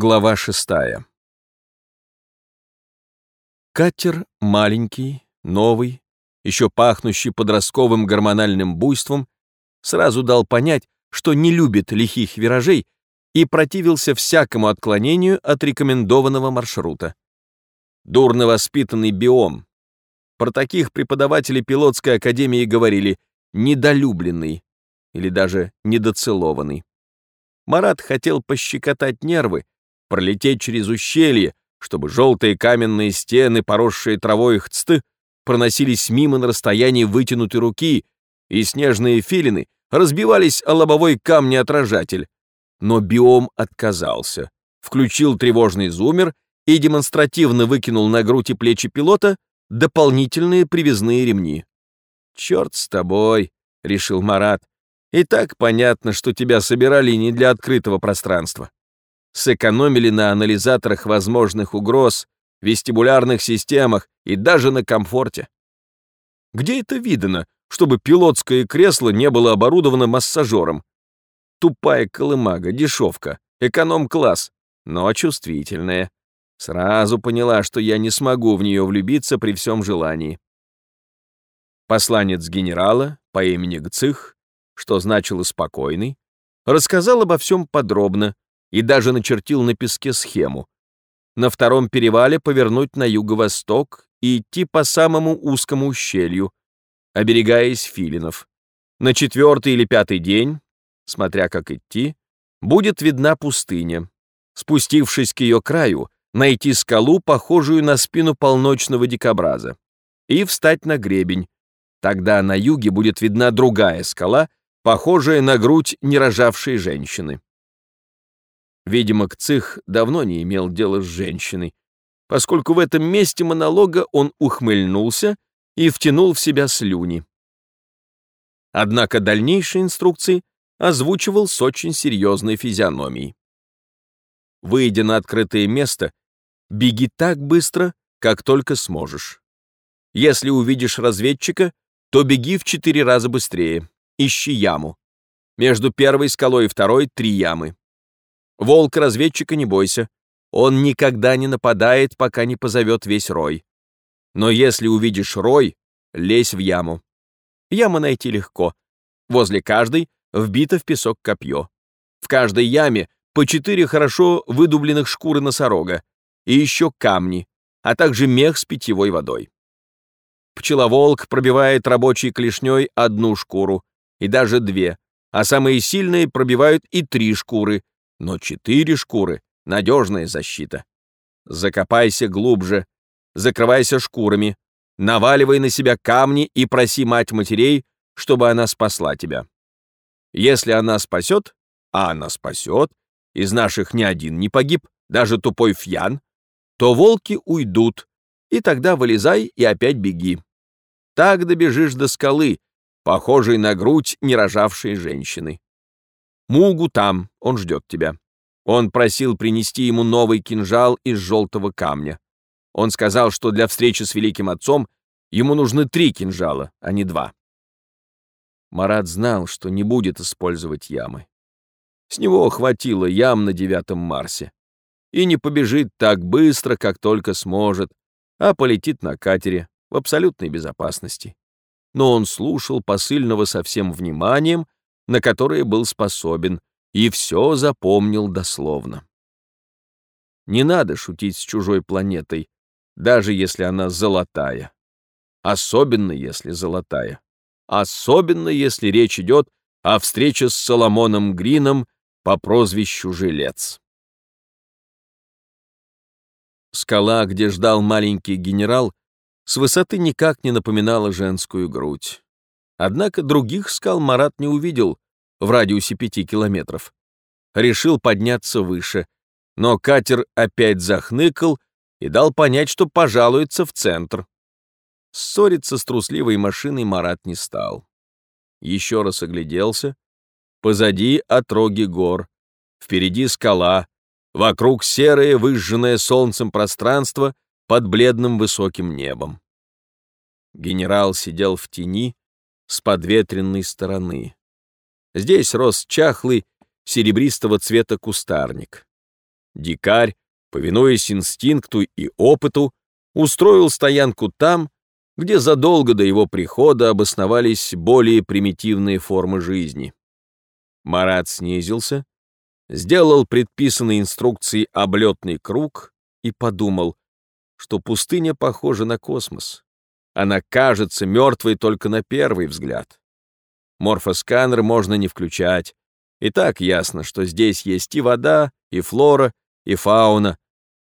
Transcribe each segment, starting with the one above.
Глава шестая. Катер маленький, новый, еще пахнущий подростковым гормональным буйством, сразу дал понять, что не любит лихих виражей и противился всякому отклонению от рекомендованного маршрута. Дурно воспитанный биом. Про таких преподаватели пилотской академии говорили «недолюбленный» или даже «недоцелованный». Марат хотел пощекотать нервы, пролететь через ущелье, чтобы желтые каменные стены, поросшие травой хцты, проносились мимо на расстоянии вытянутой руки, и снежные филины разбивались о лобовой камнеотражатель. Но биом отказался, включил тревожный зумер и демонстративно выкинул на грудь и плечи пилота дополнительные привязные ремни. «Черт с тобой», — решил Марат, — «и так понятно, что тебя собирали не для открытого пространства сэкономили на анализаторах возможных угроз, вестибулярных системах и даже на комфорте. Где это видано, чтобы пилотское кресло не было оборудовано массажером? Тупая колымага, дешевка, эконом-класс, но чувствительная. Сразу поняла, что я не смогу в нее влюбиться при всем желании. Посланец генерала по имени Гцих, что значило «спокойный», рассказал обо всем подробно, и даже начертил на песке схему. На втором перевале повернуть на юго-восток и идти по самому узкому ущелью, оберегаясь филинов. На четвертый или пятый день, смотря как идти, будет видна пустыня. Спустившись к ее краю, найти скалу, похожую на спину полночного дикобраза, и встать на гребень. Тогда на юге будет видна другая скала, похожая на грудь нерожавшей женщины. Видимо, Кцих давно не имел дела с женщиной, поскольку в этом месте монолога он ухмыльнулся и втянул в себя слюни. Однако дальнейшие инструкции озвучивал с очень серьезной физиономией. Выйдя на открытое место, беги так быстро, как только сможешь. Если увидишь разведчика, то беги в четыре раза быстрее. Ищи яму. Между первой скалой и второй три ямы. Волк-разведчика не бойся. Он никогда не нападает, пока не позовет весь рой. Но если увидишь рой, лезь в яму. Яму найти легко. Возле каждой вбито в песок копье. В каждой яме по четыре хорошо выдубленных шкуры носорога и еще камни, а также мех с питьевой водой. Пчеловолк пробивает рабочей клешней одну шкуру и даже две, а самые сильные пробивают и три шкуры, но четыре шкуры — надежная защита. Закопайся глубже, закрывайся шкурами, наваливай на себя камни и проси мать матерей, чтобы она спасла тебя. Если она спасет, а она спасет, из наших ни один не погиб, даже тупой фьян, то волки уйдут, и тогда вылезай и опять беги. Так добежишь до скалы, похожей на грудь нерожавшей женщины. Мугу там, он ждет тебя. Он просил принести ему новый кинжал из желтого камня. Он сказал, что для встречи с великим отцом ему нужны три кинжала, а не два. Марат знал, что не будет использовать ямы. С него хватило ям на девятом Марсе. И не побежит так быстро, как только сможет, а полетит на катере в абсолютной безопасности. Но он слушал посыльного со всем вниманием, на которые был способен, и все запомнил дословно. Не надо шутить с чужой планетой, даже если она золотая. Особенно, если золотая. Особенно, если речь идет о встрече с Соломоном Грином по прозвищу Жилец. Скала, где ждал маленький генерал, с высоты никак не напоминала женскую грудь. Однако других скал Марат не увидел в радиусе пяти километров. Решил подняться выше, но катер опять захныкал и дал понять, что пожалуется в центр. Ссориться с трусливой машиной Марат не стал. Еще раз огляделся. Позади отроги гор, впереди скала, вокруг серое, выжженное солнцем пространство под бледным высоким небом. Генерал сидел в тени, с подветренной стороны. Здесь рос чахлый, серебристого цвета кустарник. Дикарь, повинуясь инстинкту и опыту, устроил стоянку там, где задолго до его прихода обосновались более примитивные формы жизни. Марат снизился, сделал предписанный инструкцией облетный круг и подумал, что пустыня похожа на космос. Она кажется мертвой только на первый взгляд. Морфосканер можно не включать. И так ясно, что здесь есть и вода, и флора, и фауна.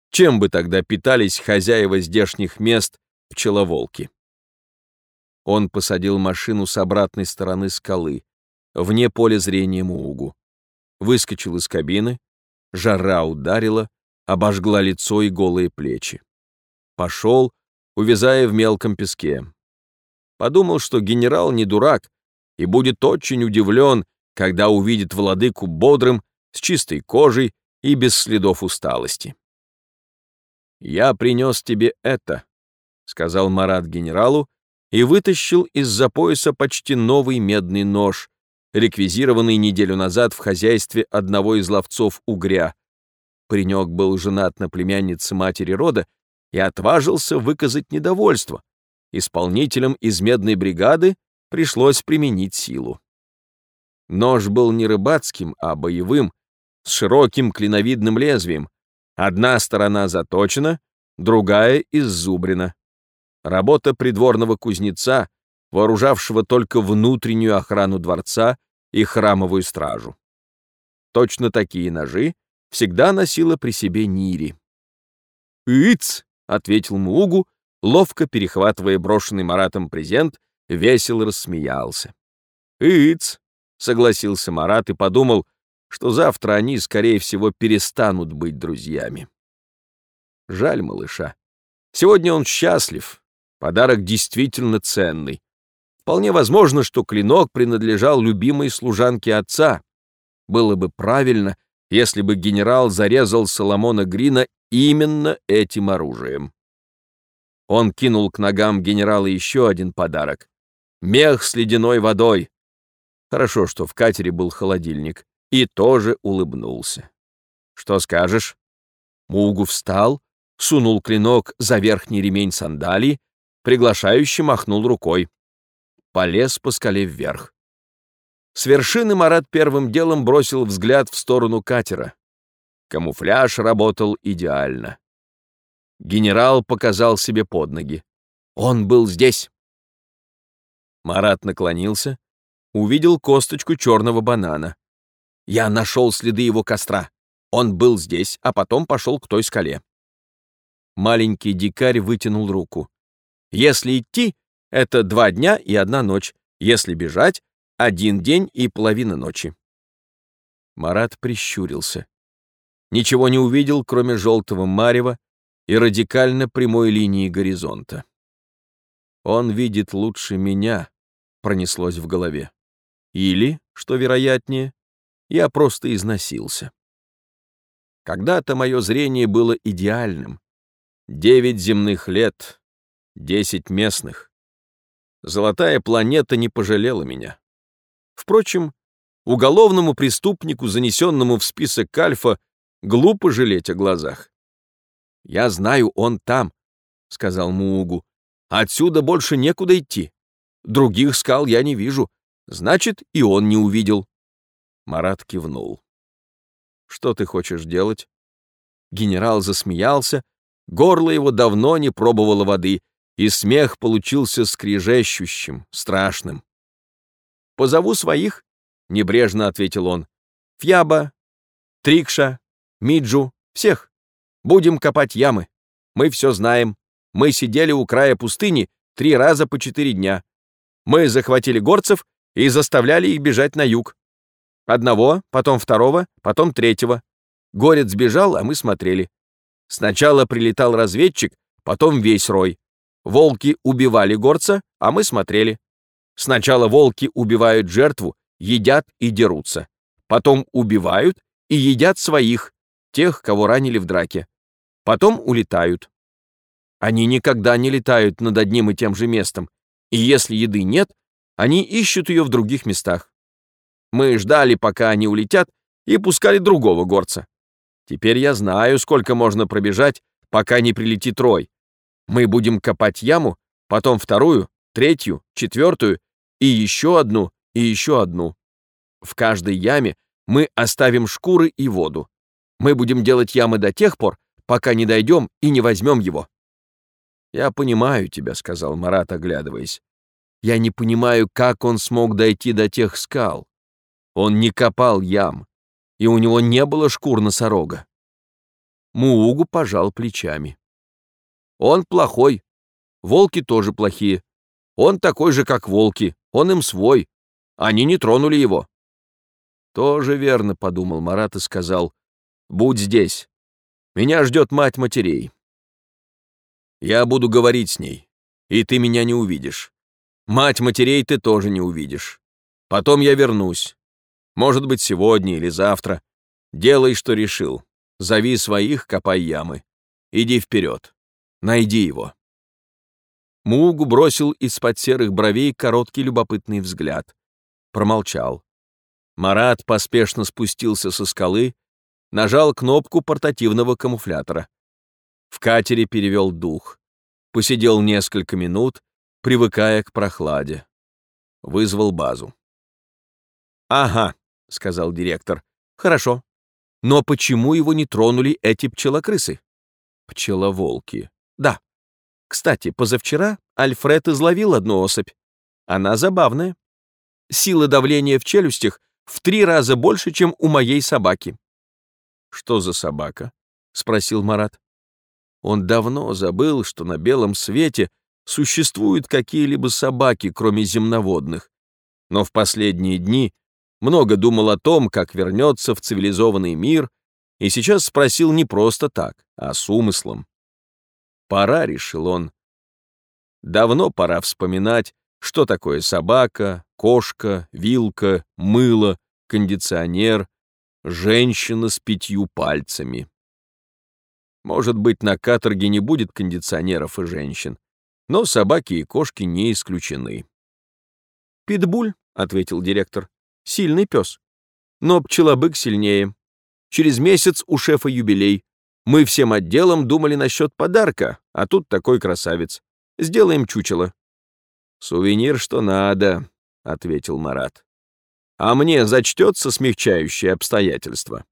Чем бы тогда питались хозяева здешних мест пчеловолки? Он посадил машину с обратной стороны скалы, вне поля зрения Муугу. Выскочил из кабины, жара ударила, обожгла лицо и голые плечи. Пошел, увязая в мелком песке. Подумал, что генерал не дурак и будет очень удивлен, когда увидит владыку бодрым, с чистой кожей и без следов усталости. «Я принес тебе это», — сказал Марат генералу, и вытащил из-за пояса почти новый медный нож, реквизированный неделю назад в хозяйстве одного из ловцов угря. Паренек был женат на племяннице матери рода и отважился выказать недовольство. Исполнителям из медной бригады пришлось применить силу. Нож был не рыбацким, а боевым, с широким клиновидным лезвием. Одна сторона заточена, другая иззубрена. Работа придворного кузнеца, вооружавшего только внутреннюю охрану дворца и храмовую стражу. Точно такие ножи всегда носила при себе Нири. «Иц!» — ответил Муугу, ловко перехватывая брошенный Маратом презент, весело рассмеялся. «Иц!» — согласился Марат и подумал, что завтра они, скорее всего, перестанут быть друзьями. Жаль малыша. Сегодня он счастлив, Подарок действительно ценный. Вполне возможно, что клинок принадлежал любимой служанке отца. Было бы правильно, если бы генерал зарезал Соломона Грина именно этим оружием. Он кинул к ногам генерала еще один подарок. Мех с ледяной водой. Хорошо, что в катере был холодильник. И тоже улыбнулся. «Что скажешь?» Мугу встал, сунул клинок за верхний ремень сандалии приглашающе махнул рукой. Полез по скале вверх. С вершины Марат первым делом бросил взгляд в сторону катера. Камуфляж работал идеально. Генерал показал себе под ноги. Он был здесь. Марат наклонился, увидел косточку черного банана. Я нашел следы его костра. Он был здесь, а потом пошел к той скале. Маленький дикарь вытянул руку. Если идти, это два дня и одна ночь. Если бежать, один день и половина ночи. Марат прищурился. Ничего не увидел, кроме желтого марева и радикально прямой линии горизонта. «Он видит лучше меня», — пронеслось в голове. Или, что вероятнее, я просто износился. Когда-то мое зрение было идеальным. Девять земных лет, Десять местных. Золотая планета не пожалела меня. Впрочем, уголовному преступнику, занесенному в список Альфа, глупо жалеть о глазах. «Я знаю, он там», — сказал Муугу. «Отсюда больше некуда идти. Других скал я не вижу. Значит, и он не увидел». Марат кивнул. «Что ты хочешь делать?» Генерал засмеялся. Горло его давно не пробовало воды, и смех получился скрежещущим, страшным. «Позову своих», — небрежно ответил он. «Фьяба, Трикша, Миджу, всех. Будем копать ямы. Мы все знаем. Мы сидели у края пустыни три раза по четыре дня. Мы захватили горцев и заставляли их бежать на юг. Одного, потом второго, потом третьего. Горец сбежал, а мы смотрели. Сначала прилетал разведчик, потом весь рой. Волки убивали горца, а мы смотрели. Сначала волки убивают жертву, едят и дерутся. Потом убивают и едят своих, тех, кого ранили в драке. Потом улетают. Они никогда не летают над одним и тем же местом, и если еды нет, они ищут ее в других местах. Мы ждали, пока они улетят, и пускали другого горца. Теперь я знаю, сколько можно пробежать, пока не прилетит рой. Мы будем копать яму, потом вторую, третью, четвертую и еще одну, и еще одну. В каждой яме мы оставим шкуры и воду. Мы будем делать ямы до тех пор, пока не дойдем и не возьмем его. «Я понимаю тебя», — сказал Марат, оглядываясь. «Я не понимаю, как он смог дойти до тех скал. Он не копал ям, и у него не было шкур носорога». Муугу пожал плечами. «Он плохой. Волки тоже плохие. Он такой же, как волки. Он им свой. Они не тронули его». «Тоже верно», — подумал Марат и сказал. «Будь здесь. Меня ждет мать матерей. Я буду говорить с ней, и ты меня не увидишь. Мать матерей ты тоже не увидишь. Потом я вернусь. Может быть, сегодня или завтра. Делай, что решил. Зови своих, копай ямы. Иди вперед. Найди его. Мугу бросил из-под серых бровей короткий любопытный взгляд. Промолчал. Марат поспешно спустился со скалы, нажал кнопку портативного камуфлятора. В катере перевел дух. Посидел несколько минут, привыкая к прохладе. Вызвал базу. «Ага», — сказал директор. «Хорошо. Но почему его не тронули эти пчелокрысы?» «Пчеловолки. Да. Кстати, позавчера Альфред изловил одну особь. Она забавная. Сила давления в челюстях в три раза больше, чем у моей собаки». «Что за собака?» — спросил Марат. Он давно забыл, что на белом свете существуют какие-либо собаки, кроме земноводных. Но в последние дни много думал о том, как вернется в цивилизованный мир, и сейчас спросил не просто так, а с умыслом. Пора, решил он. Давно пора вспоминать, что такое собака, кошка, вилка, мыло, кондиционер, женщина с пятью пальцами. Может быть, на каторге не будет кондиционеров и женщин, но собаки и кошки не исключены. «Питбуль», — ответил директор, — «сильный пес. Но пчелобык сильнее. Через месяц у шефа юбилей. Мы всем отделом думали насчет подарка, а тут такой красавец. Сделаем чучело». «Сувенир, что надо», — ответил Марат. «А мне зачтется смягчающее обстоятельство».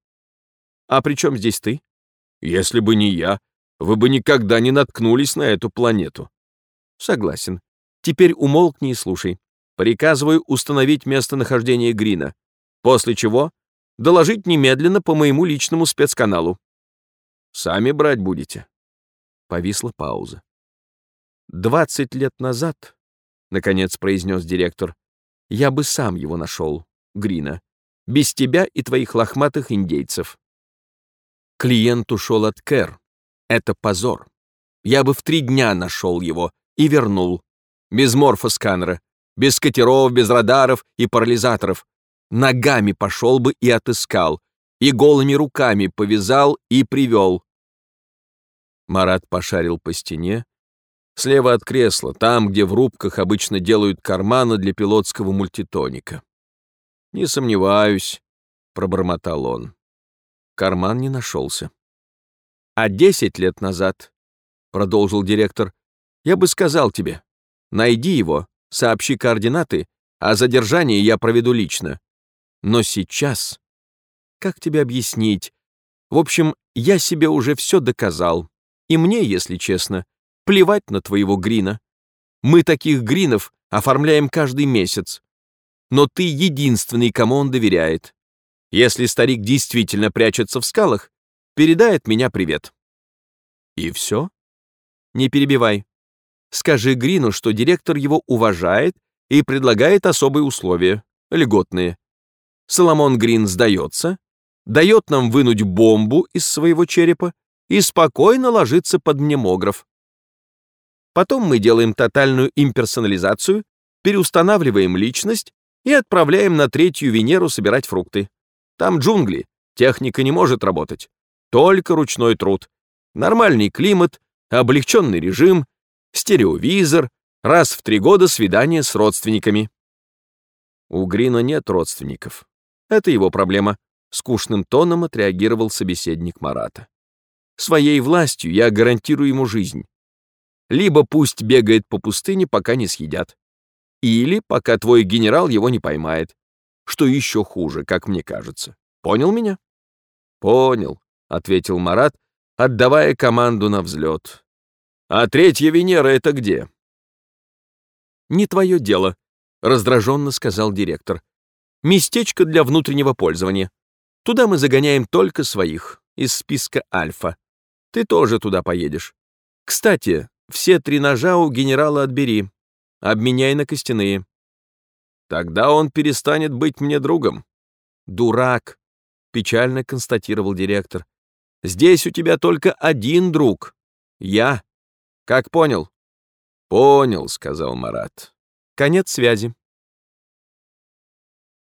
«А при чем здесь ты?» Если бы не я, вы бы никогда не наткнулись на эту планету. Согласен. Теперь умолкни и слушай. Приказываю установить местонахождение Грина, после чего доложить немедленно по моему личному спецканалу. Сами брать будете. Повисла пауза. «Двадцать лет назад», — наконец произнес директор, — «я бы сам его нашел, Грина, без тебя и твоих лохматых индейцев. Клиент ушел от Кэр. Это позор. Я бы в три дня нашел его и вернул. Без морфосканера, без катеров, без радаров и парализаторов. Ногами пошел бы и отыскал, и голыми руками повязал и привел. Марат пошарил по стене. Слева от кресла, там, где в рубках обычно делают карманы для пилотского мультитоника. «Не сомневаюсь», — пробормотал он карман не нашелся. А десять лет назад, продолжил директор, я бы сказал тебе, найди его, сообщи координаты, а задержание я проведу лично. Но сейчас, как тебе объяснить? В общем, я себе уже все доказал. И мне, если честно, плевать на твоего Грина. Мы таких Гринов оформляем каждый месяц. Но ты единственный, кому он доверяет. Если старик действительно прячется в скалах, передай от меня привет. И все? Не перебивай. Скажи Грину, что директор его уважает и предлагает особые условия, льготные. Соломон Грин сдается, дает нам вынуть бомбу из своего черепа и спокойно ложится под мнемограф. Потом мы делаем тотальную имперсонализацию, переустанавливаем личность и отправляем на третью Венеру собирать фрукты. Там джунгли, техника не может работать. Только ручной труд. Нормальный климат, облегченный режим, стереовизор, раз в три года свидание с родственниками. У Грина нет родственников. Это его проблема. скучным тоном отреагировал собеседник Марата. Своей властью я гарантирую ему жизнь. Либо пусть бегает по пустыне, пока не съедят. Или пока твой генерал его не поймает. Что еще хуже, как мне кажется. Понял меня? Понял, ответил Марат, отдавая команду на взлет. А третья Венера это где? Не твое дело, раздраженно сказал директор. Местечко для внутреннего пользования. Туда мы загоняем только своих, из списка Альфа. Ты тоже туда поедешь. Кстати, все три ножа у генерала отбери. Обменяй на костяные. Тогда он перестанет быть мне другом. Дурак, печально констатировал директор. Здесь у тебя только один друг. Я. Как понял? Понял, сказал Марат. Конец связи.